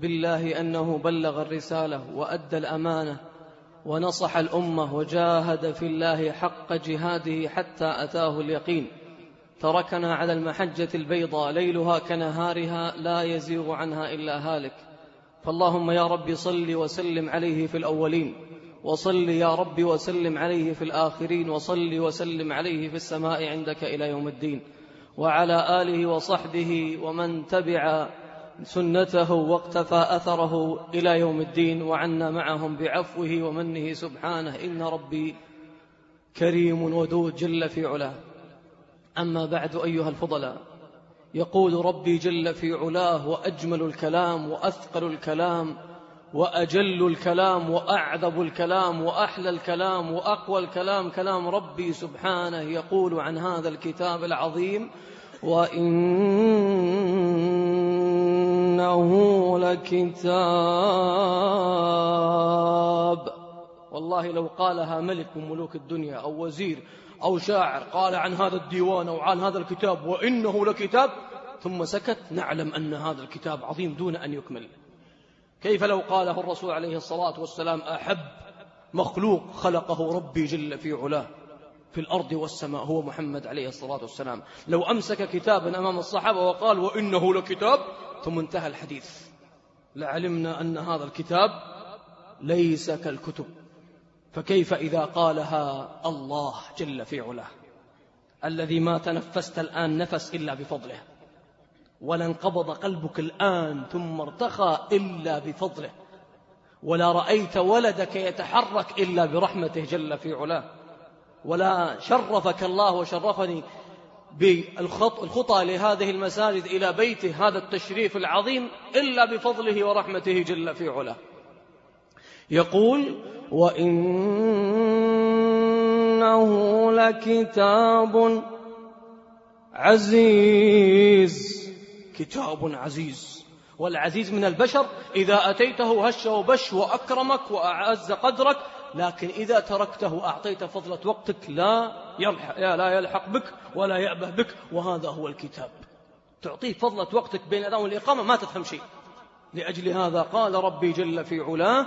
بالله أنه بلغ الرسالة وأدى الأمانة ونصح الأمة وجاهد في الله حق جهاده حتى أتاه اليقين. تركنا على المحجة البيضاء ليلها كنهارها لا يزيغ عنها إلا هالك. فاللهم يا رب صل وسلم عليه في الأولين وصل يا رب وسلم عليه في الآخرين وصل وسلم عليه في السماء عندك إلى يوم الدين. وعلى آله وصحبه ومن تبع سنته واقتفى أثره إلى يوم الدين وعنا معهم بعفوه ومنه سبحانه إن ربي كريم ودود جل في علاه. أما بعد أيها الفضلاء يقول ربي جل في علاه وأجمل الكلام وأثقل الكلام وأجل الكلام وأعذب الكلام وأحلى الكلام وأقوى الكلام كلام ربي سبحانه. يقول عن هذا الكتاب العظيم وإنه لكتاب. والله لو قالها ملك من ملوك الدنيا أو وزير أو شاعر قال عن هذا الديوان أو عن هذا الكتاب وإنه لكتاب ثم سكت نعلم أن هذا الكتاب عظيم دون أن يكمل. كيف لو قاله الرسول عليه الصلاة والسلام أحب مخلوق خلقه ربي جل في علاه في الأرض والسماء هو محمد عليه الصلاة والسلام. لو أمسك كتابا أمام الصحابة وقال وإنه لكتاب ثم انتهى الحديث. لعلمنا أن هذا الكتاب ليس كالكتب. فكيف إذا قالها الله جل في علاه؟ الذي ما تنفست الآن نفس إلا بفضله. ولا انقبض قلبك الآن ثم ارتخى إلا بفضله. ولا رأيت ولدك يتحرك إلا برحمته جل في علاه. ولا شرفك الله وشرفني بالخطى لهذه المساجد إلى بيته هذا التشريف العظيم إلا بفضله ورحمته جل في علاه. يقول وإنه لكتاب عزيز. كتاب عزيز. والعزيز من البشر إذا أتيته هش وبش وأكرمك وأعز قدرك لكن إذا تركته أعطيت فضلة وقتك لا يلحق, لا يلحق بك ولا يأبه بك وهذا هو الكتاب. تعطيه فضلة وقتك بين الأذان والإقامة ما تفهم شيء. لأجل هذا قال ربي جل في علاه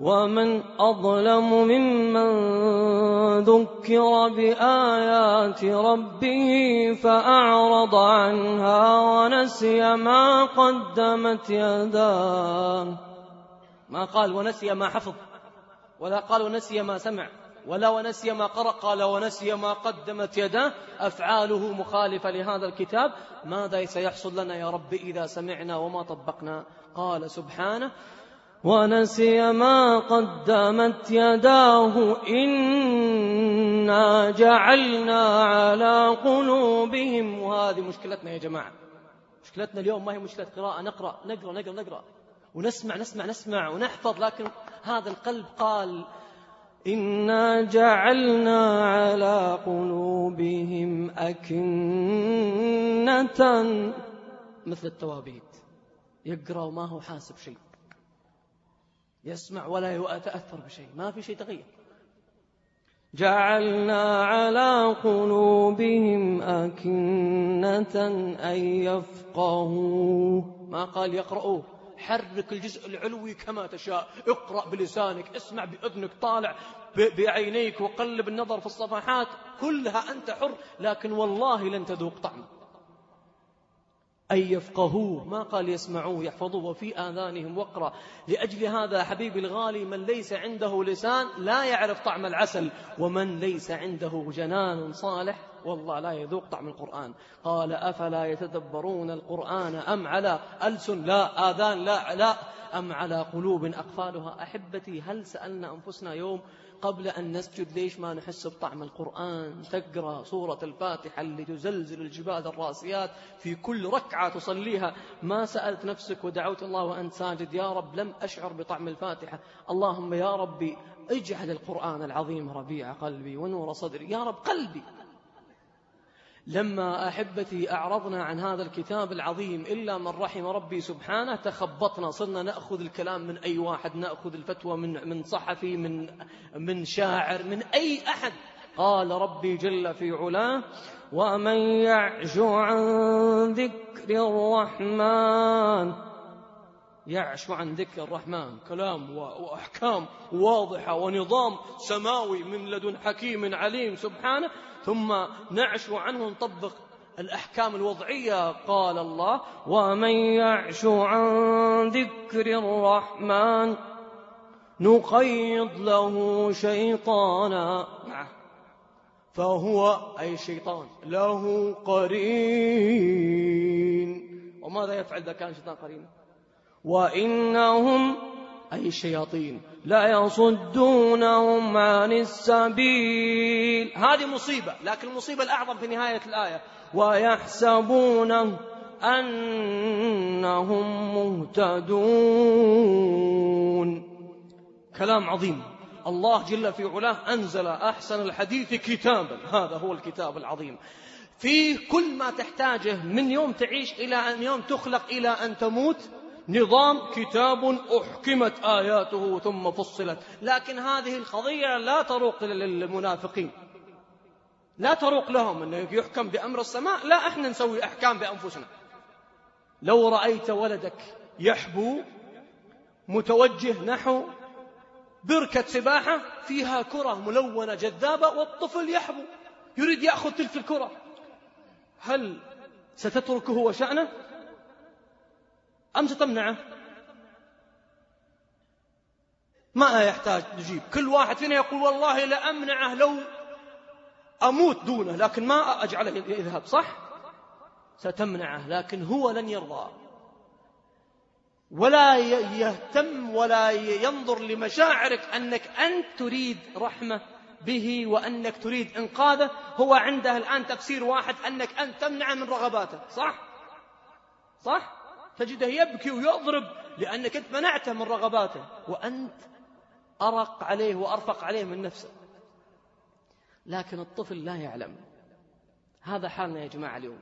ومن أظلم ممن ذكر بآيات ربه فأعرض عنها ونسي ما قدمت يداه. ما قال ونسي ما حفظ؟ ولا قال ونسي ما سمع ولا ونسي ما قرأ قال ونسي ما قدمت يداه أفعاله مخالفة لهذا الكتاب. ماذا سيحصل لنا يا رب إذا سمعنا وما طبقنا؟ قال سبحانه ونسي ما قدمت يداه إنا جعلنا على قلوبهم. وهذه مشكلتنا يا جماعة. مشكلتنا اليوم ما هي مشكلة قراءة نقرأ نقرأ نقرأ نقرأ. ونسمع نسمع نسمع ونحفظ لكن هذا القلب قال إنا جعلنا على قلوبهم أكنة. مثل التوابيت يقرأ وما هو حاسب شيء يسمع ولا يتأثر بشيء ما في شيء تغير. جعلنا على قلوبهم أكنة أن يفقهوا ما قال يقرأوه حرك الجزء العلوي كما تشاء. اقرأ بلسانك اسمع بأذنك طالع بعينيك وقلب النظر في الصفحات كلها أنت حر لكن والله لن تذوق طعمه. أن يفقهوه ما قال يسمعوه يحفظوه وفي آذانهم وقرأ. لأجل هذا حبيبي الغالي من ليس عنده لسان لا يعرف طعم العسل ومن ليس عنده جنان صالح والله لا يذوق طعم القرآن. قال أفلا يتدبرون القرآن أم على ألسن لا آذان لا لا أم على قلوب أقفالها؟ أحبتي هل سألنا أنفسنا يوم قبل أن نسجد ليش ما نحس بطعم القرآن؟ تقرأ سورة الفاتحة اللي تزلزل الجبال الراسيات في كل ركعة تصليها. ما سألت نفسك ودعوت الله وأنت ساجد يا رب لم أشعر بطعم الفاتحة. اللهم يا ربي اجعل القرآن العظيم ربيع قلبي ونور صدري. يا رب قلبي لما أحبتي أعرضنا عن هذا الكتاب العظيم إلا من رحم ربي سبحانه تخبطنا صرنا نأخذ الكلام من أي واحد نأخذ الفتوى من من صحفي من من شاعر من أي أحد. قال ربي جل في علاه ومن يعش عن ذكر الرحمن يعش عن ذكر الرحمن كلام وأحكام واضحة ونظام سماوي من لدن حكيم عليم سبحانه ثم نعش عنه نطبق الأحكام الوضعية. قال الله ومن يعش عن ذكر الرحمن نقيض له شيطانا. فهو أي شيطان؟ له قرين. وماذا يفعل إذا كان شيطان قرين؟ وإنهم أي الشياطين لا يصدونهم عن السبيل. هذه مصيبة لكن المصيبة الأعظم في نهاية الآية. ويحسبون أنهم مهتدون. كلام عظيم. الله جل في علاه أنزل أحسن الحديث كتابا. هذا هو الكتاب العظيم. فيه كل ما تحتاجه من يوم تعيش إلى أن يوم تخلق إلى أن تموت نظام كتاب أحكمت آياته ثم فصلت. لكن هذه القضية لا تروق للمنافقين. لا تروق لهم أنه يحكم بأمر السماء. لا إحنا نسوي أحكام بأنفسنا. لو رأيت ولدك يحبو متوجه نحو بركة سباحة فيها كرة ملونة جذابة والطفل يحبو يريد يأخذ تلك الكرة. هل ستتركه وشأنه؟ أم ستمنعه ما يحتاج نجيب. كل واحد فينا يقول والله لأمنعه لو أموت دونه لكن ما أجعله يذهب صح؟ ستمنعه لكن هو لن يرضى. ولا يهتم ولا ينظر لمشاعرك أنك أنت تريد رحمة به وأنك تريد إنقاذه. هو عنده الآن تفسير واحد أنك أنت تمنعه من رغباته صح؟ صح؟ تجده يبكي ويضرب لأنك أنت منعته من رغباته وأنت أرق عليه وأرفق عليه من نفسه. لكن الطفل لا يعلم. هذا حالنا يا جماعة اليوم.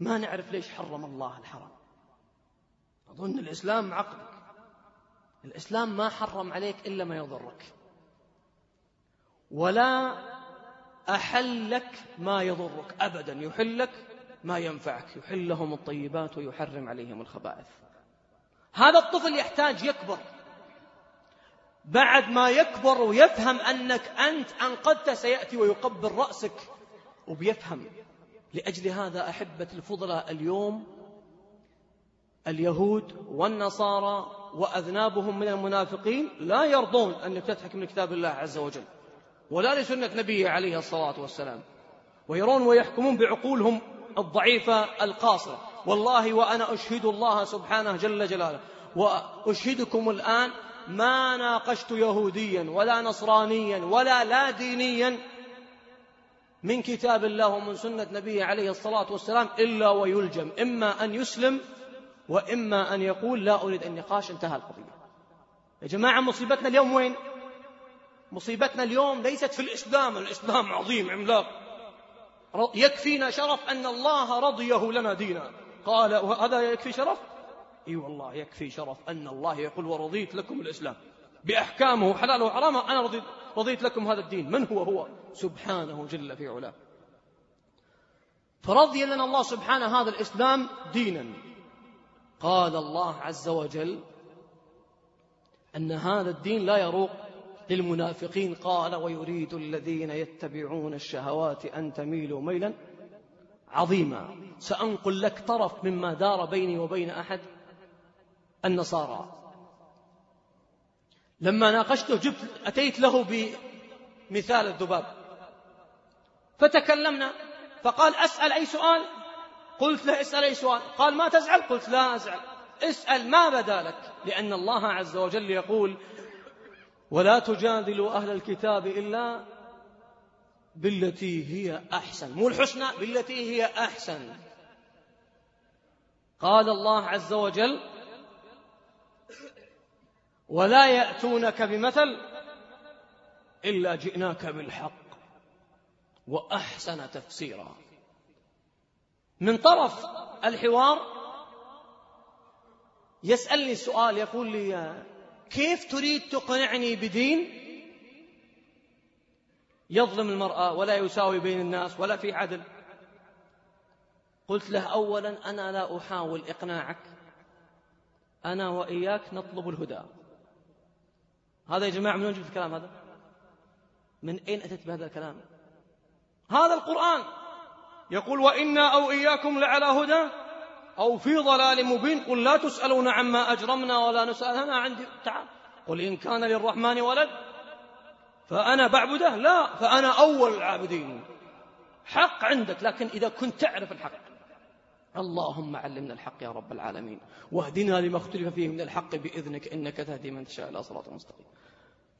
ما نعرف ليش حرم الله الحرام. أظن الإسلام عقلك الإسلام ما حرم عليك إلا ما يضرك. ولا أحل لك ما يضرك. أبدا يحل لك ما ينفعك. يحل لهم الطيبات ويحرم عليهم الخبائث. هذا الطفل يحتاج يكبر. بعد ما يكبر ويفهم أنك أنت أنقذته سيأتي ويقبل رأسك وبيفهم. لأجل هذا أحبة الفضلاء اليوم اليهود والنصارى وأذنابهم من المنافقين لا يرضون أنك تضحك من كتاب الله عز وجل ولا لسنة نبيه عليه الصلاة والسلام ويرون ويحكمون بعقولهم الضعيفة القاصرة. والله وأنا أشهد الله سبحانه جل جلاله. وأشهدكم الآن ما ناقشت يهوديا ولا نصرانيا ولا لا دينيا من كتاب الله ومن سنة نبيه عليه الصلاة والسلام إلا ويلجم. إما أن يسلم وإما أن يقول لا أريد النقاش انتهى القضية. يا جماعة مصيبتنا اليوم وين؟ مصيبتنا اليوم ليست في الإسلام. الإسلام عظيم عملاق. يكفينا شرف أن الله رضيه لنا دينا. قال وهذا يكفي شرف؟ إي والله يكفي شرف أن الله يقول ورضيت لكم الإسلام. بأحكامه حلاله وحرامه أنا رضيت, رضيت لكم هذا الدين. من هو؟ هو سبحانه جل في علاه. فرضي لنا الله سبحانه هذا الإسلام دينا. قال الله عز وجل أن هذا الدين لا يروق للمنافقين قال ويريد الذين يتبعون الشهوات أن تميلوا ميلا عظيما. سأنقل لك طرف مما دار بيني وبين أحد النصارى. لما ناقشته جبت أتيت له بمثال الذباب. فتكلمنا فقال أسأل أي سؤال؟ قلت له اسأل أي سؤال. قال ما تزعل؟ قلت لا أزعل. اسأل ما بدا لك. لأن الله عز وجل يقول ولا تجادلوا أهل الكتاب إلا بالتي هي أحسن. مو الحسنى بالتي هي أحسن. قال الله عز وجل ولا يأتونك بمثل إلا جئناك بالحق وأحسن تفسيرا. من طرف الحوار يسألني سؤال يقول لي كيف تريد تقنعني بدين؟ يظلم المرأة ولا يساوي بين الناس ولا في عدل. قلت له أولا أنا لا أحاول إقناعك. أنا وإياك نطلب الهدى. هذا يا جماعة من وين جبت الكلام هذا؟ من أين أتت بهذا الكلام؟ هذا القرآن. يقول وإنا أو إياكم لعلى هدى. أو في ضلال مبين قل لا تسألون عما أجرمنا ولا نسأل أنا عندي تعال. قل إن كان للرحمن ولد فأنا بعبده؟ لا فأنا أول العابدين. حق عندك لكن إذا كنت تعرف الحق. اللهم علمنا الحق يا رب العالمين. واهدنا لما اختلف فيه من الحق بإذنك إنك تهدي من تشاء إلى صراط مستقيم.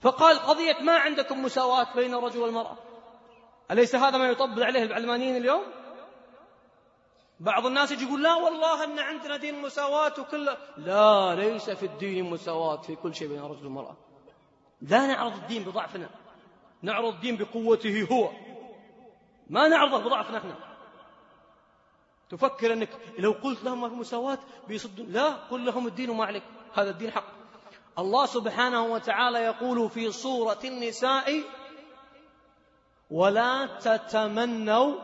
فقال قضية ما عندكم مساواة بين الرجل والمرأة؟ أليس هذا ما يطبل عليه العلمانيين اليوم؟ بعض الناس يقول لا والله أن عندنا دين مساواة وكل لا ليس في الدين مساواة في كل شيء بين الرجل والمرأة. لا نعرض الدين بضعفنا. نعرض الدين بقوته هو. ما نعرضه بضعفنا إحنا. تفكر إنك لو قلت لهم ما في مساواة بيصدون. لا قل لهم الدين وما عليك. هذا الدين حق. الله سبحانه وتعالى يقول في سورة النساء ولا تتمنوا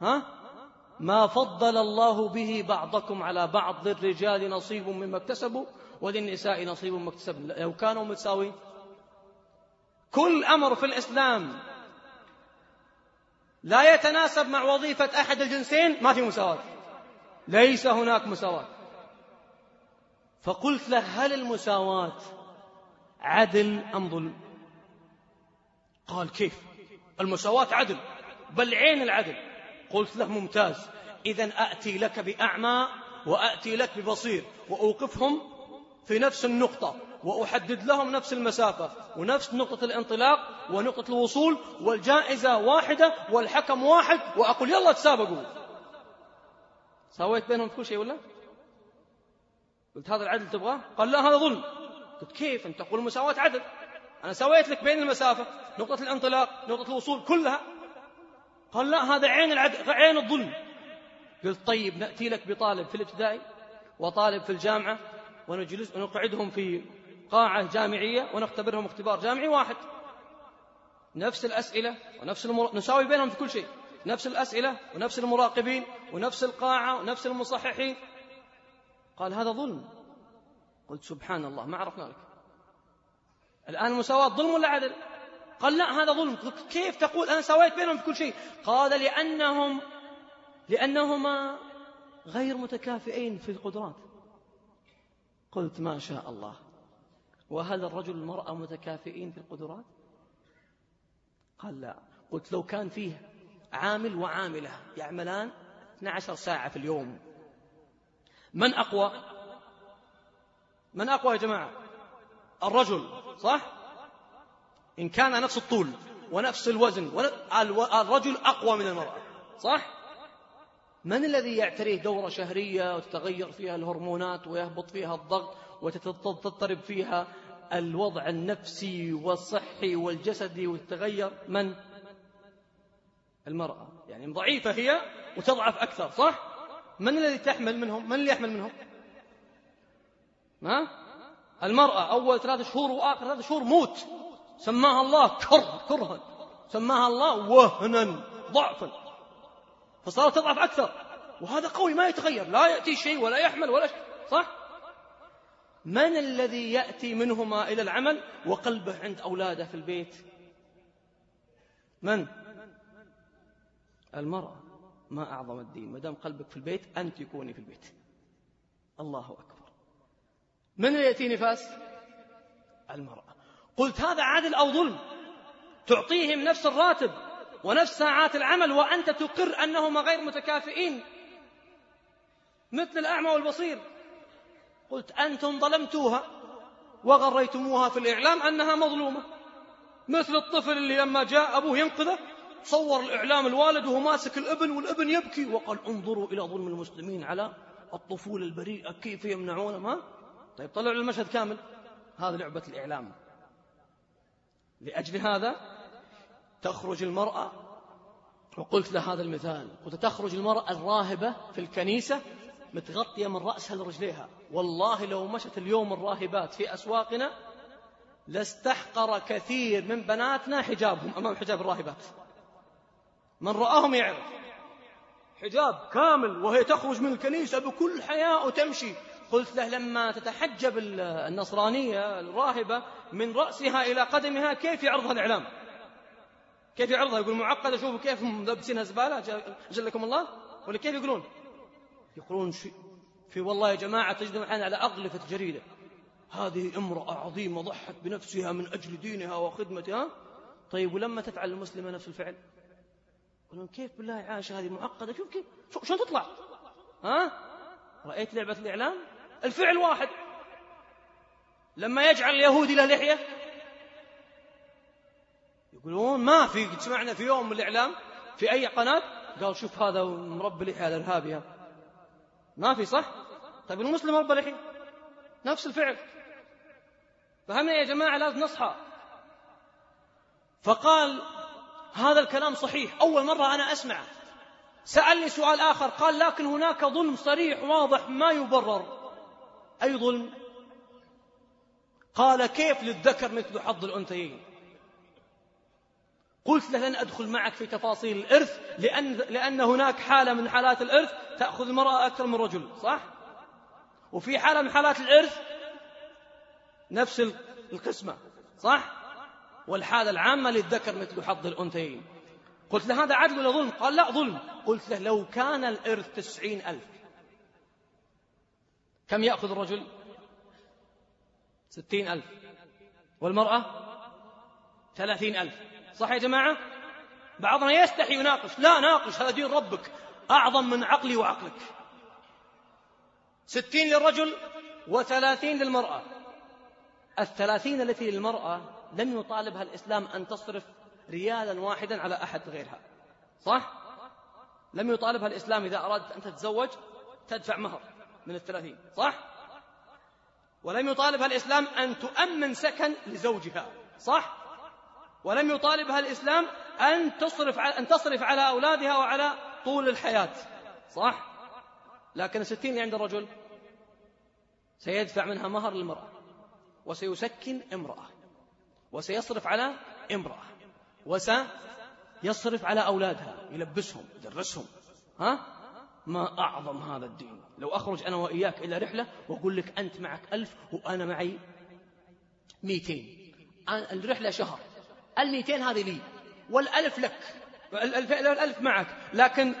ها؟ ما فضل الله به بعضكم على بعض للرجال نصيب مما اكتسبوا وللنساء نصيب مما اكتسبن. لو كانوا متساويين كل أمر في الإسلام لا يتناسب مع وظيفة أحد الجنسين ما في مساواة. ليس هناك مساواة. فقلت له هل المساواة عدل أم ظلم؟ قال كيف؟ المساواة عدل بل عين العدل. قلت له ممتاز. إذا أأتي لك بأعمى وأأتي لك ببصير. وأوقفهم في نفس النقطة. وأحدد لهم نفس المسافة. ونفس نقطة الانطلاق ونقطة الوصول والجائزة واحدة والحكم واحد. وأقول يلا تسابقوا. سويت بينهم كل شيء ولا؟ قلت هذا العدل تبغاه؟ قال لا هذا ظلم. قلت كيف أنت؟ تقول المساواة عدل. أنا سويت لك بين المسافة نقطة الانطلاق نقطة الوصول كلها. قال لا هذا عين العدل عين الظلم. قلت طيب نأتي لك بطالب في الابتدائي وطالب في الجامعة ونجلس ونقعدهم في قاعة جامعية ونختبرهم اختبار جامعي واحد. نفس الأسئلة ونفس المر... نساوي بينهم في كل شيء. نفس الأسئلة ونفس المراقبين ونفس القاعة ونفس المصححين. قال هذا ظلم. قلت سبحان الله ما عرفنا لك. الآن المساواة ظلم ولا عدل؟ قال لا هذا ظلم. كيف تقول أنا سويت بينهم في كل شيء؟ قال لأنهم لأنهما غير متكافئين في القدرات. قلت ما شاء الله. وهل الرجل والمرأة متكافئين في القدرات؟ قال لا. قلت لو كان فيه عامل وعاملة يعملان 12 ساعة في اليوم. من أقوى؟ من أقوى يا جماعة؟ الرجل صح؟ إن كان نفس الطول ونفس الوزن الرجل أقوى من المرأة. صح؟ من الذي يعتريه دورة شهرية وتتغير فيها الهرمونات ويهبط فيها الضغط وتضطرب فيها الوضع النفسي والصحي والجسدي وتتغير من؟ المرأة. يعني ضعيفة هي وتضعف أكثر صح؟ من الذي تحمل منهم؟ من اللي يحمل منهم؟ ما المرأة. أول ثلاثة شهور وآخر ثلاثة شهور موت. سماها الله كره كرها. سماها الله وهنا ضعفا. فصارت تضعف أكثر. وهذا قوي ما يتغير. لا يأتي شيء ولا يحمل ولا شيء. صح؟ من الذي يأتي منهما إلى العمل وقلبه عند أولاده في البيت؟ من؟ المرأة. ما أعظم الدين. ما دام قلبك في البيت أنت يكوني في البيت. الله أكبر. من يأتي نفاس؟ المرأة. قلت هذا عادل أو ظلم؟ تعطيهم نفس الراتب ونفس ساعات العمل وأنت تقر أنهما غير متكافئين. مثل الأعمى والبصير. قلت أنتم ظلمتوها وغريتموها في الإعلام أنها مظلومة. مثل الطفل اللي لما جاء أبوه ينقذه صور الإعلام الوالد وهو ماسك الابن والابن يبكي وقال انظروا إلى ظلم المسلمين على الطفولة البريئة كيف يمنعون ما طيب طلعوا المشهد كامل. هذه لعبة الإعلام. لأجل هذا تخرج المرأة وقلت له هذا المثال قلت تخرج المرأة الراهبة في الكنيسة متغطية من رأسها لرجليها. والله لو مشت اليوم الراهبات في أسواقنا لاستحقر كثير من بناتنا حجابهم أمام حجاب الراهبات. من رآهم يعرف. حجاب كامل وهي تخرج من الكنيسة بكل حياء وتمشي. قلت له لما تتحجب النصرانية الراهبة من رأسها إلى قدمها كيف يعرضها الإعلام؟ كيف يعرضها؟ يقول معقدة شوفوا كيف ملبسينها زبالة جلكم الله؟ ولا كيف يقولون؟ يقولون في والله يا جماعة تجدون أحيانا على أغلفة جريدة. هذه امرأة عظيمة ضحت بنفسها من أجل دينها وخدمتها. طيب ولما تفعل المسلمة نفس الفعل؟ يقولون كيف بالله عائشة هذه معقدة؟ شوف كيف شلون تطلع؟ ها؟ رأيت لعبة الإعلام؟ الفعل واحد. لما يجعل اليهودي له لحية يقولون ما في سمعنا في يوم من الإعلام في أي قناة؟ قال شوف هذا مربي لحية الإرهابي ما في صح؟ طيب المسلم مربى لحية. نفس الفعل. فهمنا يا جماعة لازم نصحى. فقال هذا الكلام صحيح. أول مرة أنا أسمعه. سألني سؤال آخر. قال لكن هناك ظلم صريح واضح ما يبرر. أي ظلم؟ قال كيف للذكر مثل حظ الأنثيين؟ قلت له لن أدخل معك في تفاصيل الإرث لأن, لأن هناك حالة من حالات الإرث تأخذ المرأة أكثر من رجل صح؟ وفي حالة من حالات الإرث نفس القسمة صح؟ والحالة العامة للذكر مثل حظ الأنثيين. قلت له هذا عدل ولا ظلم؟ قال لا ظلم. قلت له لو كان الإرث تسعين ألف كم يأخذ الرجل؟ ستين ألف. والمرأة؟ ثلاثين ألف. صح يا جماعة؟ بعضنا يستحي يناقش. لا ناقش هذا دين ربك. أعظم من عقلي وعقلك. ستين للرجل وثلاثين للمرأة. الثلاثين التي للمرأة لم يطالبها الإسلام أن تصرف ريالا واحدا على أحد غيرها. صح؟ لم يطالبها الإسلام إذا أرادت أن تتزوج تدفع مهر. من الثلاثين صح؟ ولم يطالبها الإسلام أن تؤمن سكن لزوجها صح؟ ولم يطالبها الإسلام أن تصرف أن تصرف على أولادها وعلى طول الحياة صح؟ لكن الستين اللي عند الرجل سيدفع منها مهر للمرأة وسيسكن امرأة وسيصرف على امرأة وسيصرف على أولادها يلبسهم يدرسهم ها ما أعظم هذا الدين لو أخرج أنا وإياك إلى رحلة وأقول لك أنت معك ألف وأنا معي ميتين. الرحلة شهر. الميتين هذه لي. والألف لك. الألف, معك. لكن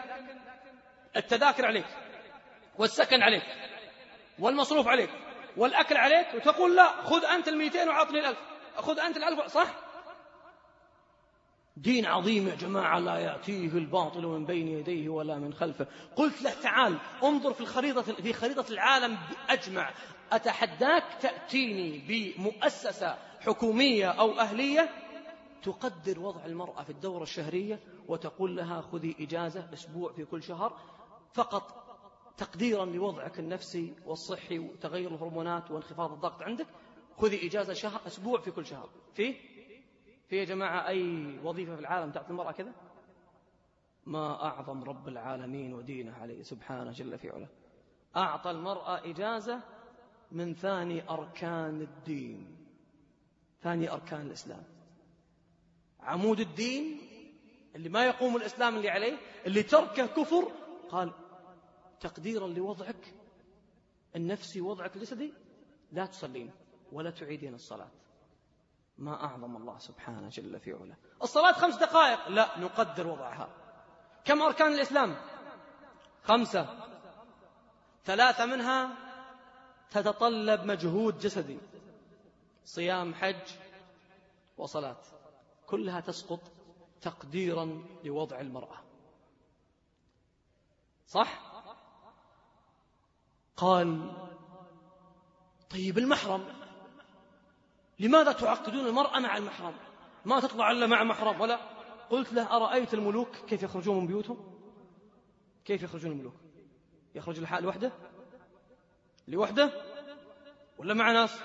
التذاكر عليك. والسكن عليك. والمصروف عليك. والأكل عليك. وتقول لا خذ أنت الميتين وعطني الألف. خذ أنت الألف. صح؟ دين عظيم يا جماعة لا يأتيه الباطل من بين يديه ولا من خلفه. قلت له تعال انظر في الخريطة في خريطة العالم أجمع أتحداك تأتيني بمؤسسة حكومية أو أهلية؟ تقدر وضع المرأة في الدورة الشهرية وتقول لها خذي إجازة أسبوع في كل شهر فقط تقديرا لوضعك النفسي والصحي وتغير الهرمونات وانخفاض الضغط عندك خذي إجازة شهر أسبوع في كل شهر. في في يا جماعة أي وظيفة في العالم تعطي المرأة كذا؟ ما أعظم رب العالمين ودينه عليه سبحانه جل في علاه. أعطى المرأة إجازة من ثاني أركان الدين. ثاني أركان الإسلام. عمود الدين اللي ما يقوم الإسلام اللي عليه اللي تركه كفر قال تقديرا لوضعك النفسي وضعك الجسدي لا تصلين ولا تعيدين الصلاة. ما أعظم الله سبحانه جل في علاه. الصلاة خمس دقائق. لا نقدر وضعها. كم أركان الإسلام؟ خمسة. ثلاثة منها تتطلب مجهود جسدي. صيام حج وصلاة. كلها تسقط تقديرا لوضع المرأة. صح؟ قال طيب المحرم. لماذا تعقدون المرأة مع المحرم؟ ما تطلع إلا مع محرم ولا؟ قلت له أرأيت الملوك كيف يخرجون من بيوتهم؟ كيف يخرجون الملوك؟ يخرج الحال لوحده؟ لوحده؟ ولا مع ناس؟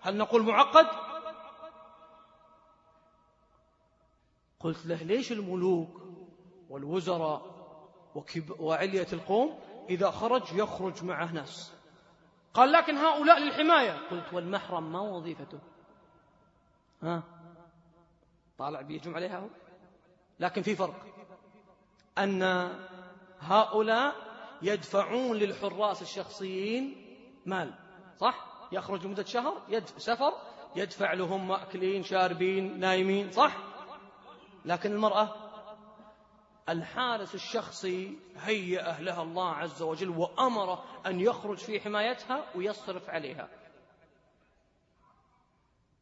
هل نقول معقد؟ قلت له ليش الملوك والوزراء وعلية القوم إذا خرج يخرج معه ناس؟ قال لكن هؤلاء للحماية. قلت والمحرم ما وظيفته. ها؟ طالع بيهجم عليها هو. لكن في فرق. أن هؤلاء يدفعون للحراس الشخصيين مال. صح؟ يخرج لمدة شهر يد سفر يدفع لهم مأكلين شاربين نايمين. صح؟ لكن المرأة الحارس الشخصي هيأ لها الله عز وجل وأمر أن يخرج في حمايتها ويصرف عليها.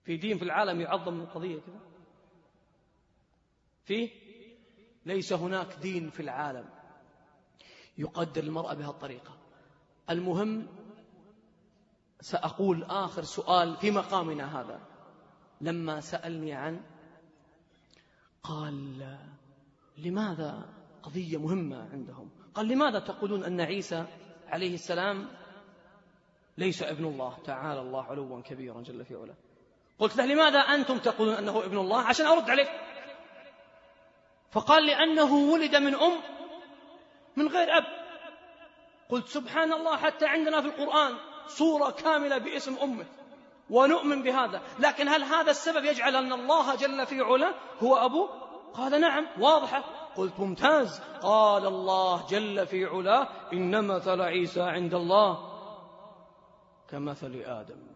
في دين في العالم يعظم القضية كذا. في ليس هناك دين في العالم يقدر المرأة بهالطريقة المهم سأقول آخر سؤال في مقامنا هذا. لما سألني عن قال لماذا قضية مهمة عندهم؟ قال لماذا تقولون أن عيسى عليه السلام ليس ابن الله؟ تعالى الله علوا كبيرا جل في علاه. قلت له لماذا أنتم تقولون أنه ابن الله؟ عشان أرد عليك. فقال لأنه ولد من أم من غير أب. قلت سبحان الله حتى عندنا في القرآن صورة كاملة باسم أمه ونؤمن بهذا. لكن هل هذا السبب يجعل أن الله جل في علاه هو أبوه؟ قال نعم واضحة. قلت ممتاز. قال الله جل في علاه إن مثل عيسى عند الله كمثل آدم.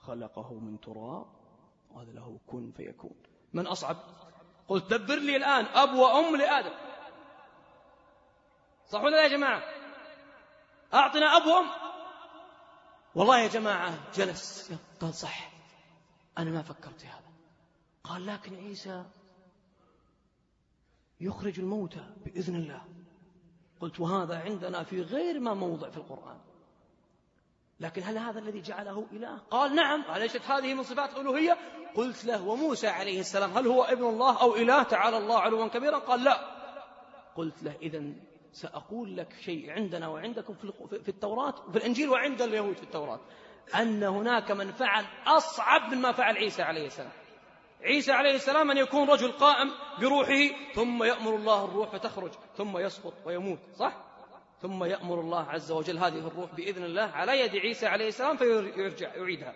خلقه من تراب قال له كن فيكون. من أصعب؟ قلت دبر لي الآن أب وأم لآدم. صح ولا لا يا جماعة؟ أعطنا أب وأم. والله يا جماعة جلس. قال صح. أنا ما فكرت هذا. قال لكن عيسى يخرج الموتى بإذن الله. قلت وهذا عندنا في غير ما موضع في القرآن. لكن هل هذا الذي جعله إله؟ قال نعم. أليست هذه من صفات الألوهية قلت له وموسى عليه السلام هل هو ابن الله أو إله؟ تعالى الله علوا كبيرا. قال لا. قلت له إذا سأقول لك شيء عندنا وعندكم في التوراة وفي الإنجيل وعند اليهود في التوراة. أن هناك من فعل أصعب مما فعل عيسى عليه السلام. عيسى عليه السلام أن يكون رجل قائم بروحه ثم يأمر الله الروح فتخرج ثم يسقط ويموت صح؟ ثم يأمر الله عز وجل هذه الروح بإذن الله على يد عيسى عليه السلام فيرجع يعيدها.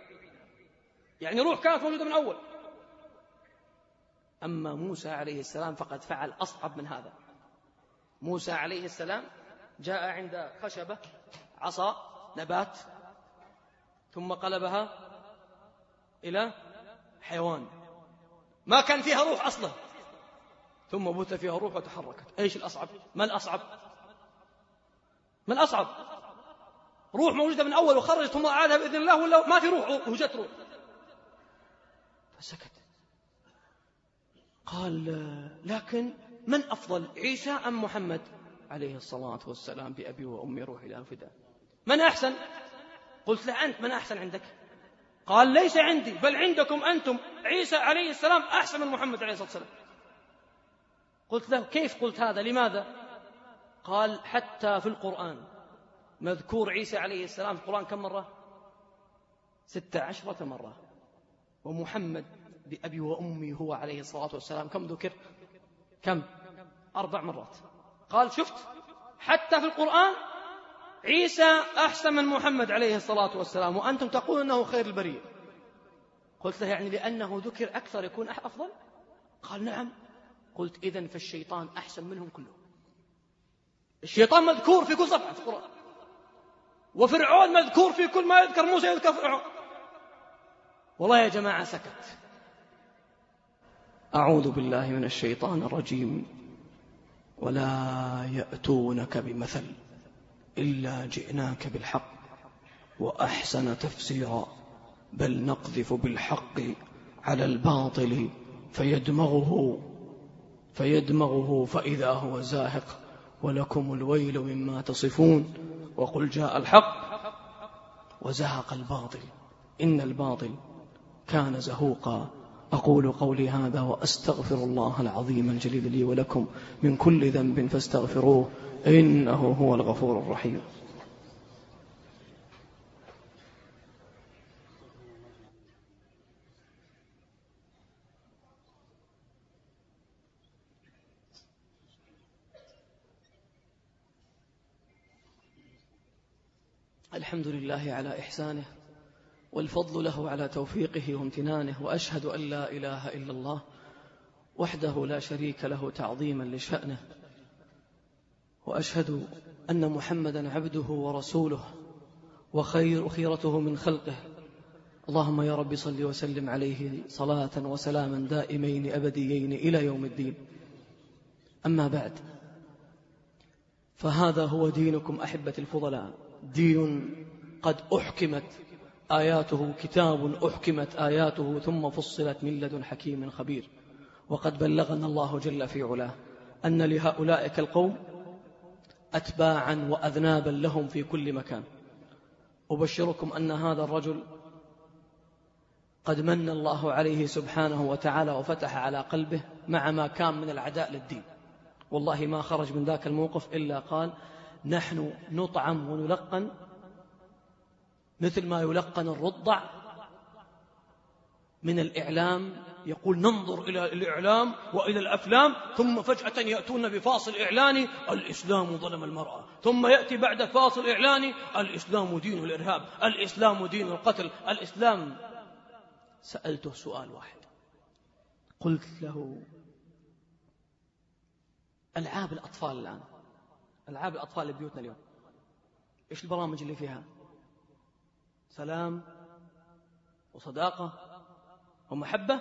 يعني روح كانت موجودة من أول. أما موسى عليه السلام فقد فعل أصعب من هذا. موسى عليه السلام جاء عند خشبة عصا نبات ثم قلبها إلى حيوان. ما كان فيها روح أصلا. ثم بث فيها روح وتحركت. إيش الأصعب؟ ما الأصعب؟ ما الأصعب؟ روح موجودة من أول وخرجت ثم أعادها بإذن الله ولا ما في روح وجت روح. فسكت. قال لكن من أفضل عيسى أم محمد؟ عليه الصلاة والسلام بأبي وأمي روحي إلى الفداء من أحسن؟ قلت له أنت من أحسن عندك؟ قال ليس عندي بل عندكم أنتم. عيسى عليه السلام أحسن من محمد عليه الصلاة والسلام. قلت له كيف قلت هذا؟ لماذا؟ قال حتى في القرآن. مذكور عيسى عليه السلام في القرآن كم مرة؟ ستة عشرة مرة. ومحمد بأبي وأمي هو عليه الصلاة والسلام. كم ذكر؟ كم؟ أربع مرات. قال شفت؟ حتى في القرآن عيسى أحسن من محمد عليه الصلاة والسلام. وأنتم تقولون أنه خير البرية. قلت له يعني لأنه ذكر أكثر يكون أفضل؟ قال نعم. قلت إذن فالشيطان أحسن منهم كلهم. الشيطان مذكور في كل صفحة في القرآن. وفرعون مذكور في كل ما يذكر موسى يذكر فرعون. والله يا جماعة سكت. أعوذ بالله من الشيطان الرجيم. ولا يأتونك بمثل إلا جئناك بالحق وأحسن تفسيرا. بل نقذف بالحق على الباطل فيدمغه فيدمغه فإذا هو زاهق ولكم الويل مما تصفون وقل جاء الحق وزهق الباطل إن الباطل كان زهوقا. أقول قولي هذا وأستغفر الله العظيم الجليل لي ولكم من كل ذنب فاستغفروه إنه هو الغفور الرحيم. الحمد لله على إحسانه والفضل له على توفيقه وامتنانه وأشهد أن لا إله إلا الله وحده لا شريك له تعظيما لشأنه وأشهد أن محمدا عبده ورسوله وخير خيرته من خلقه. اللهم يا رب صل وسلم عليه صلاة وسلاما دائمين أبديين إلى يوم الدين. أما بعد فهذا هو دينكم أحبة الفضلاء. دين قد أحكمت آياته كتاب أحكمت آياته ثم فصلت من لدن حكيم خبير. وقد بلغنا الله جل في علاه أن لهؤلاء القوم أتباعا وأذنابا لهم في كل مكان. أبشركم أن هذا الرجل قد من الله عليه سبحانه وتعالى وفتح على قلبه مع ما كان من العداء للدين. والله ما خرج من ذاك الموقف إلا قال نحن نطعم ونلقن مثل ما يلقن الرضع من الإعلام يقول ننظر إلى الإعلام وإلى الأفلام ثم فجأة يأتون بفاصل إعلاني الإسلام ظلم المرأة. ثم يأتي بعد فاصل إعلاني الإسلام دين الإرهاب الإسلام دين القتل. الإسلام. سألته سؤال واحد. قلت له ألعاب الأطفال الآن؟ ألعاب الأطفال اللي بيوتنا اليوم. إيش البرامج اللي فيها؟ سلام وصداقة ومحبة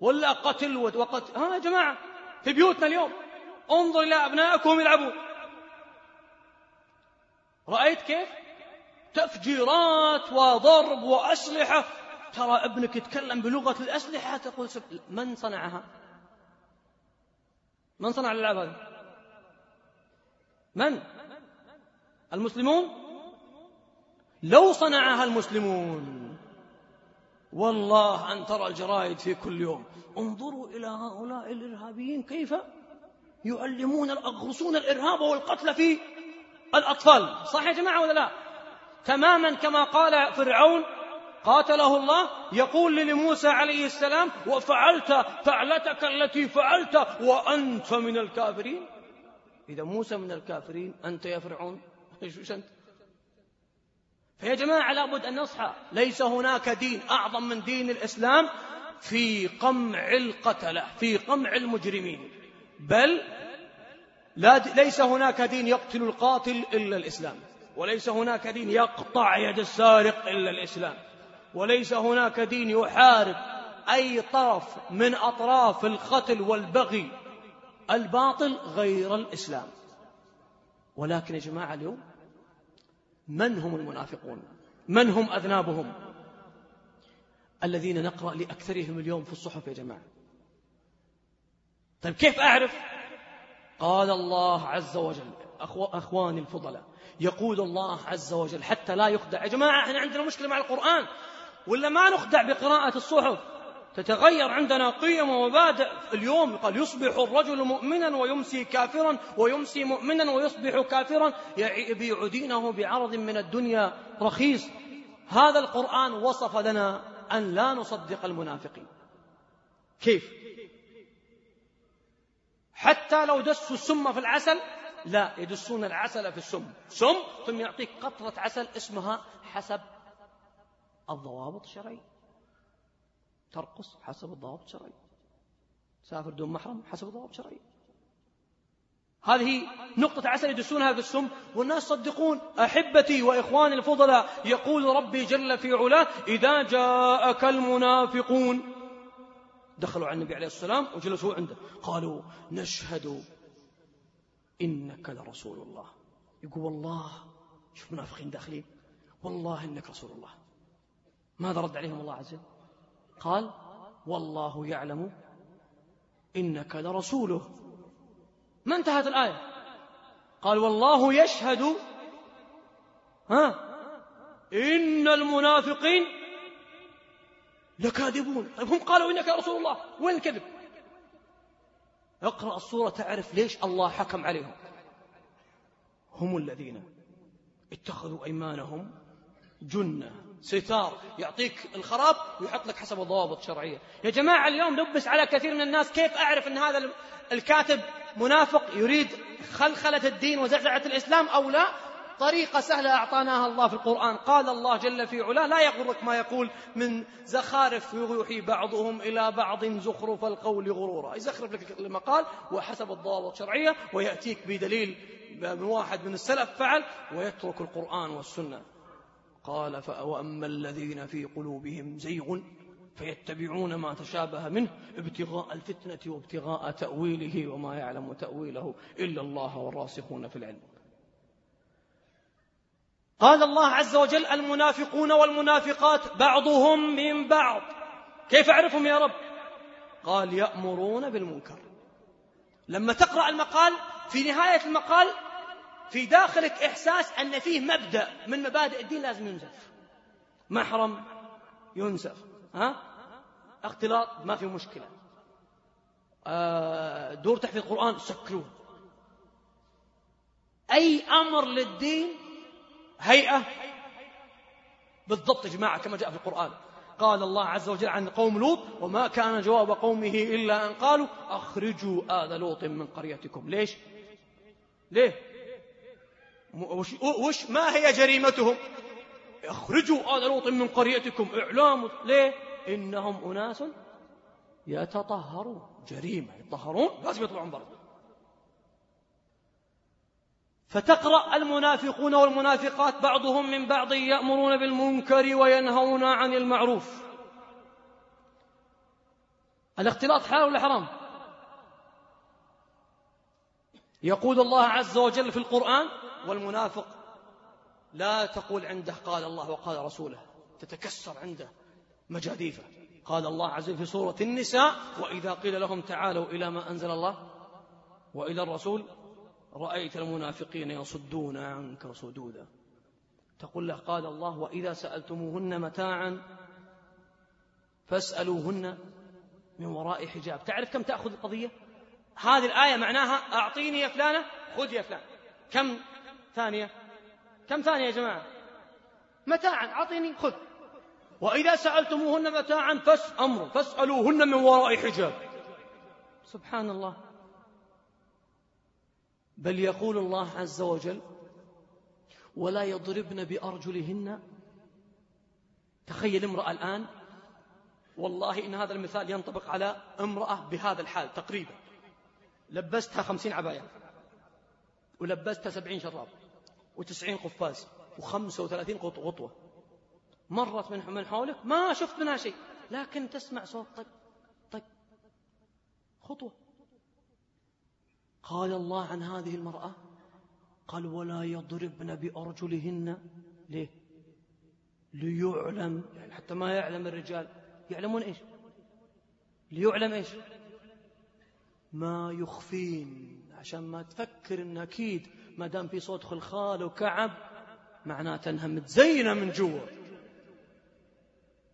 ولا قتل وقتل ها يا جماعة؟ في بيوتنا اليوم. انظر إلى أبنائكم يلعبون رأيت كيف؟ تفجيرات وضرب وأسلحة. ترى ابنك يتكلم بلغة الأسلحة تقول من صنعها؟ من صنع الألعاب هذه؟ من؟ المسلمون؟ لو صنعها المسلمون. والله أن ترى الجرائد في كل يوم. انظروا إلى هؤلاء الإرهابيين كيف يعلمون يغرسون الإرهاب والقتل في الأطفال. صح يا جماعة ولا لا؟ تماما كما قال فرعون قاتله الله يقول لموسى عليه السلام وفعلت فعلتك التي فعلت وأنت من الكافرين. إذا موسى من الكافرين أنت يا فرعون؟ إيش أنت فيا جماعة لابد أن نصحى. ليس هناك دين أعظم من دين الإسلام في قمع القتلة في قمع المجرمين. بل لا ليس هناك دين يقتل القاتل إلا الإسلام وليس هناك دين يقطع يد السارق إلا الإسلام وليس هناك دين يحارب أي طرف من أطراف القتل والبغي الباطل غير الإسلام. ولكن يا جماعة اليوم من هم المنافقون؟ من هم أذنابهم؟ الذين نقرأ لأكثرهم اليوم في الصحف يا جماعة. طيب كيف أعرف؟ قال الله عز وجل أخو أخواني الفضلاء يقول الله عز وجل حتى لا يخدع. يا جماعة إحنا عندنا مشكلة مع القرآن ولا ما نخدع بقراءة الصحف؟ تتغير عندنا قيم ومبادئ. اليوم قال يصبح الرجل مؤمنا ويمسي كافرا ويمسي مؤمنا ويصبح كافرا. يبيع دينه بعرض من الدنيا رخيص. هذا القرآن وصف لنا أن لا نصدق المنافقين. كيف؟ حتى لو دسوا السم في العسل لا يدسون العسل في السم. سم ثم يعطيك قطرة عسل اسمها حسب الضوابط الشرعية. ترقص حسب الضوابط الشرعية. تسافر دون محرم حسب الضوابط الشرعية. هذه نقطة عسل يدسونها في السم والناس صدقون أحبتي وإخواني الفضلاء يقول ربي جل في علاه إذا جاءك المنافقون دخلوا على النبي عليه السلام وجلسوا عنده. قالوا نشهد إنك لرسول الله. يقول والله. شوف منافقين داخلين. والله إنك رسول الله. ماذا رد عليهم الله عز وجل؟ قال والله يعلم إنك لرسوله. ما انتهت الآية؟ قال والله يشهد ها إن المنافقين لكاذبون. طيب هم قالوا إنك يا رسول الله وين الكذب؟ اقرأ الصورة تعرف ليش الله حكم عليهم. هم الذين اتخذوا أيمانهم جنة. ستار يعطيك الخراب ويحط لك حسب ضوابط شرعية يا جماعة اليوم لبس على كثير من الناس كيف أعرف أن هذا الكاتب منافق يريد خلخلة الدين وزعزعة الإسلام أو لا؟ طريقة سهلة أعطاناها الله في القرآن. قال الله جل في علاه لا يغرك ما يقول من زخارف يوحي بعضهم إلى بعض زخرف القول غرورا. يزخرف لك المقال وحسب الضوابط الشرعية ويأتيك بدليل من واحد من السلف فعل ويترك القرآن والسنة. قال وأما الذين في قلوبهم زيغ فيتبعون ما تشابه منه ابتغاء الفتنة وابتغاء تأويله وما يعلم تأويله إلا الله والراسخون في العلم. قال الله عز وجل المنافقون والمنافقات بعضهم من بعض. كيف أعرفهم يا رب؟ قال يأمرون بالمنكر. لما تقرأ المقال في نهاية المقال في داخلك إحساس أن فيه مبدأ. من مبادئ الدين لازم ينسف محرم ينسف ها؟ اختلاط ما في مشكلة. آه دور تحفيظ القرآن سكروه أي أمر للدين؟ هيئة. بالضبط يا جماعة كما جاء في القرآن. قال الله عز وجل عن قوم لوط وما كان جواب قومه إلا أن قالوا أخرجوا آل لوط من قريتكم. ليش؟ ليه؟ وش, وش ما هي جريمتهم؟ اخرجوا آل لوط من قريتكم إعلام ليه؟ إنهم أناس يتطهرون. جريمة يتطهرون؟ لازم يطلعون برا. فتقرأ المنافقون والمنافقات بعضهم من بعض يأمرون بالمنكر وينهون عن المعروف. الاختلاط حلال ولا حرام؟ يقول الله عز وجل في القرآن والمنافق لا تقول عنده قال الله وقال رسوله تتكسر عنده مجاديفه. قال الله عز وجل في سورة النساء وإذا قيل لهم تعالوا إلى ما أنزل الله وإلى الرسول رأيت المنافقين يصدون عنك صدودا. تقول له قال الله وإذا سألتموهن متاعا فاسألوهن من وراء حجاب. تعرف كم تأخذ القضية؟ هذه الآية معناها أعطيني يا فلانة خذ يا فلان. كم ثانية؟ كم ثانية يا جماعة؟ متاعا أعطيني خذ. وإذا سألتموهن متاعا فاس أمر فاسألوهن من وراء حجاب. سبحان الله. بل يقول الله عز وجل ولا يضربن بأرجلهن. تخيل امرأة الآن. والله إن هذا المثال ينطبق على امرأة بهذا الحال تقريبا. لبستها خمسين عباية. ولبستها سبعين شراب. وتسعين قفاز وخمسة وثلاثين غطوة مرت من من حولك ما شفت منها شيء. لكن تسمع صوت طق طق. خطوة. قال الله عن هذه المرأة قال ولا يضربن بأرجلهن. ليه؟ ليعلم. يعني حتى ما يعلم الرجال. يعلمون إيش؟ ليعلم إيش؟ ما يخفين. عشان ما تفكر إن أكيد ما دام في صوت خلخال وكعب معناته أنها متزينة من جوا.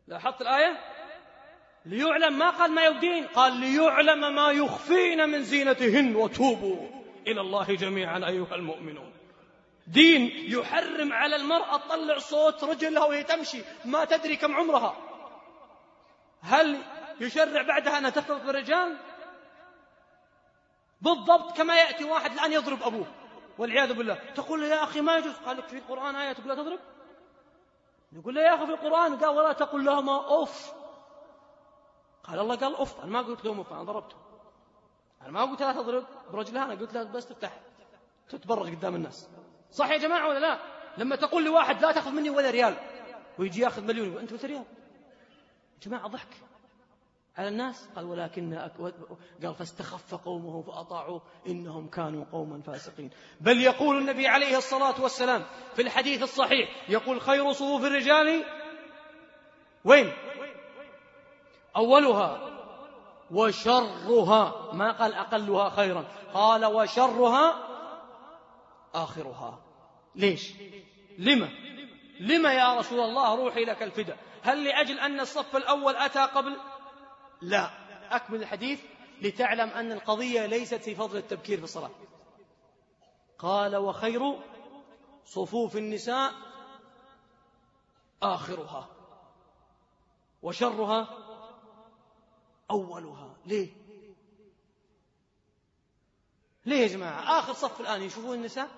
لاحظت الآية؟ ليعلم ما قال ما يبدين. قال ليعلم ما يخفين من زينتهن وتوبوا إلى الله جميعا أيها المؤمنون. دين يحرم على المرأة تطلع صوت رجلها وهي تمشي ما تدري كم عمرها. هل يشرع بعدها أنها تختلط بالرجال بالضبط كما يأتي واحد الآن يضرب أبوه والعياذ بالله. تقول له يا أخي ما يجوز؟ قال لك في القرآن آية تقول لا تضرب؟ يقول له يا أخي في القرآن قال ولا تقل لهما أوف. قال الله قال أوف. أنا ما قلت لهم أوف أنا ضربته أنا ما قلت لا تضرب. برجلها أنا قلت لا بس تفتح تتبرج قدام الناس. صح يا جماعة ولا لا؟ لما تقول لواحد لا تأخذ مني ولا ريال ويجي يأخذ مليون أنت ريال. يا جماعة ضحك. على الناس. قال ولكن قال فاستخف قومه فأطاعوه إنهم كانوا قوما فاسقين. بل يقول النبي عليه الصلاة والسلام في الحديث الصحيح يقول خير صفوف الرجال وين؟ أولها وشرها. ما قال أقلها خيرا قال وشرها آخرها. ليش؟ لما؟ لما يا رسول الله روحي لك الفداء؟ هل لأجل أن الصف الأول أتى قبل؟ لا. أكمل الحديث لتعلم أن القضية ليست في فضل التبكير في الصلاة. قال وخير صفوف النساء آخرها وشرها أولها. ليه؟ ليه يا جماعة؟ آخر صف الآن يشوفون النساء؟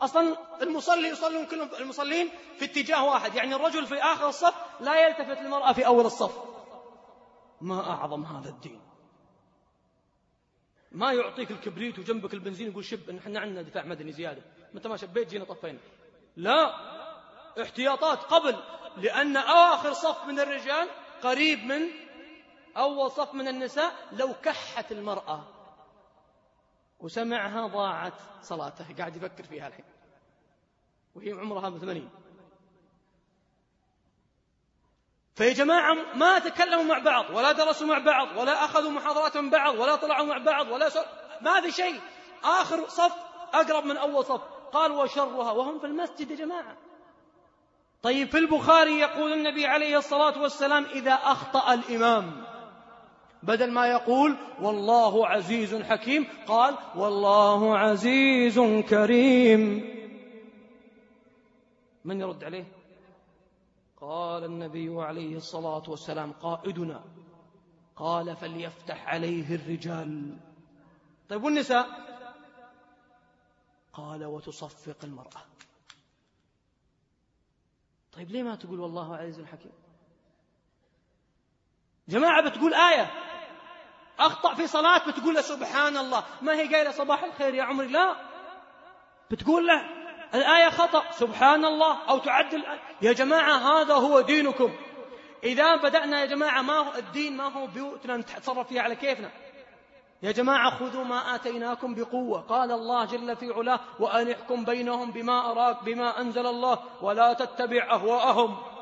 أصلا المصلي يصلون كلهم المصلين في اتجاه واحد يعني الرجل في آخر الصف لا يلتفت للمرأة في أول الصف. ما أعظم هذا الدين. ما يعطيك الكبريت وجنبك البنزين يقول شب إن إحنا عندنا دفاع مدني زيادة. متى ما شبيت جينا طفينا. لا احتياطات قبل لأن آخر صف من الرجال قريب من أول صف من النساء لو كحت المرأة وسمعها ضاعت صلاته. قاعد يفكر فيها الحين. وهي عمرها 80 فيا جماعة ما تكلموا مع بعض ولا درسوا مع بعض ولا أخذوا محاضرات من بعض ولا طلعوا مع بعض ولا سر... ما في شيء. آخر صف أقرب من أول صف. قال وشرها. وهم في المسجد يا جماعة. طيب في البخاري يقول النبي عليه الصلاة والسلام إذا أخطأ الإمام. بدل ما يقول والله عزيز حكيم. قال والله عزيز كريم. من يرد عليه؟ قال النبي عليه الصلاة والسلام قائدنا قال فليفتح عليه الرجال. طيب والنساء؟ قال وتصفق المرأة. طيب ليه ما تقول والله عزيز حكيم جماعة بتقول آية أخطأ في صلاة بتقول له سبحان الله. ما هي قايلة صباح الخير يا عمري؟ لا. بتقول له الآية خطأ. سبحان الله أو تعدل. يا جماعة هذا هو دينكم. إذا بدأنا يا جماعة ما هو الدين ما هو بيوتنا. نتصرف فيها على كيفنا. يا جماعة خذوا ما آتيناكم بقوة. قال الله جل في علاه وأن احكم بينهم بما أراك بما أنزل الله. ولا تتبع أهواءهم.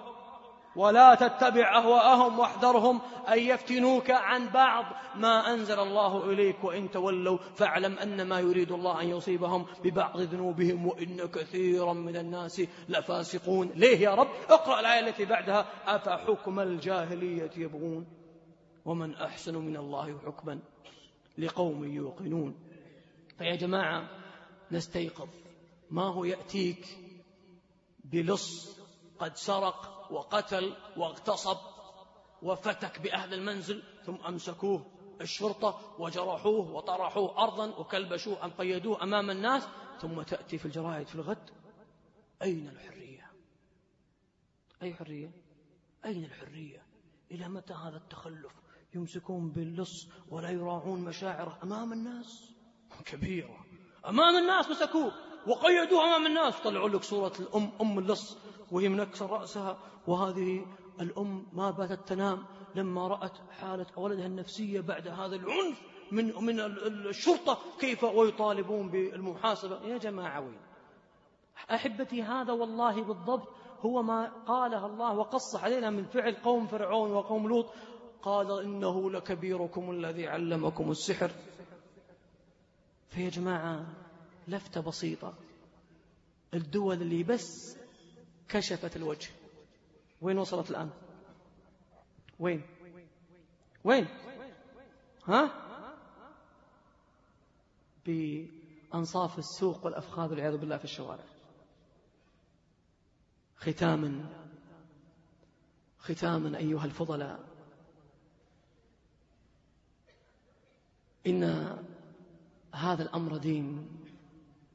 ولا تتبع أهواءهم واحذرهم أن يفتنوك عن بعض. ما أنزل الله إليك وإن تولوا فاعلم أن ما يريد الله أن يصيبهم ببعض ذنوبهم وإن كثيرا من الناس لفاسقون. ليه يا رب؟ اقرأ الآية التي بعدها. أفحكم الجاهلية يبغون ومن أحسن من الله حكما لقوم يوقنون. فيا جماعة نستيقظ. ما هو يأتيك بلص قد سرق وقتل واغتصب وفتك بأهل المنزل ثم أمسكوه الشرطة وجرحوه وطرحوه أرضا وكلبشوه أم قيدوه أمام الناس ثم تأتي في الجرائد في الغد. أين الحرية؟ أي حرية؟ أين الحرية؟ إلى متى هذا التخلف؟ يمسكون باللص ولا يراعون مشاعره أمام الناس؟ كبيرة. أمام الناس مسكوه وقيدوه أمام الناس. طلعوا لك صورة الأم أم اللص. وهي منكسر رأسها. وهذه الأم ما باتت تنام لما رأت حالة ولدها النفسية بعد هذا العنف من من الشرطة. كيف ويطالبون بالمحاسبة؟ يا جماعة وين؟ أحبتي هذا والله بالضبط هو ما قالها الله وقص علينا من فعل قوم فرعون وقوم لوط. قال إنه لكبيركم الذي علمكم السحر. فيا جماعة لفتة بسيطة. الدول اللي بس كشفت الوجه. وين وصلت الآن؟ وين؟ وين؟ ها؟ بأنصاف السوق والأفخاذ والعياذ بالله في الشوارع. ختاما ختاما أيها الفضلاء. إن هذا الأمر دين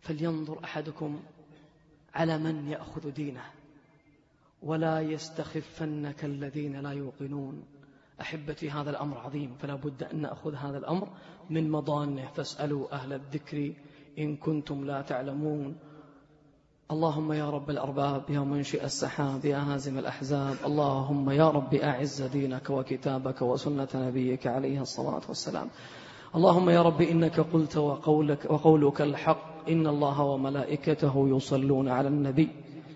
فلينظر أحدكم على من يأخذ دينه. ولا يستخفنك الذين لا يوقنون. أحبتي هذا الأمر عظيم فلا بد أن نأخذ هذا الأمر من مضانه. فاسألوا أهل الذكر إن كنتم لا تعلمون. اللهم يا رب الأرباب يا منشئ السحاب يا هازم الأحزاب. اللهم يا رب أعز دينك وكتابك وسنة نبيك عليه الصلاة والسلام. اللهم يا رب إنك قلت وقولك, وقولك الحق. إن الله وملائكته يصلون على النبي.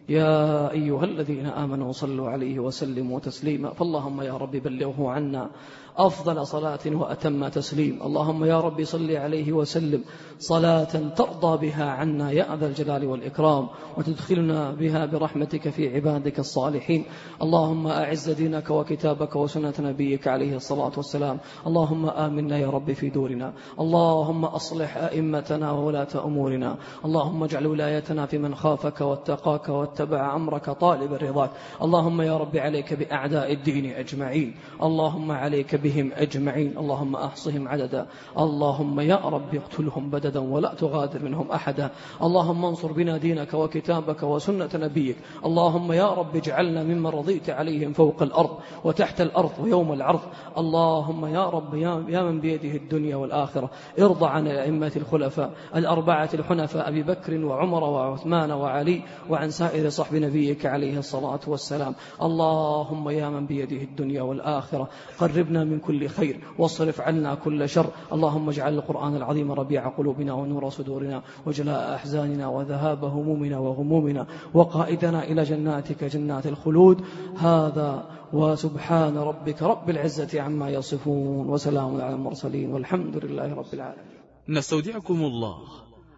يا أيها الذين آمنوا صلوا عليه وسلموا تسليما. فاللهم يا رب بلغه عنا. أفضل صلاة وأتم تسليم. اللهم يا رب صل عليه وسلم. صلاة ترضى بها عنا يا ذا الجلال والإكرام وتدخلنا بها برحمتك في عبادك الصالحين. اللهم أعز دينك وكتابك وسنة نبيك عليه الصلاة والسلام. اللهم آمنا يا رب في دورنا. اللهم أصلح أئمتنا وولاة أمورنا. اللهم اجعل ولايتنا في من خافك واتقاك واتبع أمرك طالب رضاك اللهم يا رب عليك بأعداء الدين أجمعين. اللهم عليك بهم أجمعين. اللهم أحصهم عددا. اللهم يا رب اقتلهم بددا ولا تغادر منهم أحدا. اللهم انصر بنا دينك وكتابك وسنة نبيك. اللهم يا رب اجعلنا ممن رضيت عليهم فوق الأرض وتحت الأرض ويوم العرض. اللهم يا رب يا من بيده الدنيا والآخرة. ارضى عن الأئمة الخلفاء. الأربعة الحنفاء أبي بكر وعمر وعثمان وعلي وعن سائر صحب نبيك عليه الصلاة والسلام. اللهم يا من بيده الدنيا والآخرة. قربنا من كل خير واصرف عنا كل شر. اللهم اجعل القرآن العظيم ربيع قلوبنا ونور صدورنا وجلاء أحزاننا وذهاب همومنا وغمومنا وقائدنا إلى جناتك جنات الخلود. هذا وسبحان ربك رب العزة عما يصفون وسلام على المرسلين والحمد لله رب العالمين. نستودعكم الله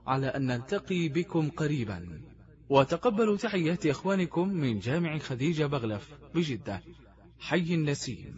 على أن نلتقي بكم قريبا. وتقبلوا تحيات إخوانكم من جامع خديجة بغلف بجدة. حي النسيم.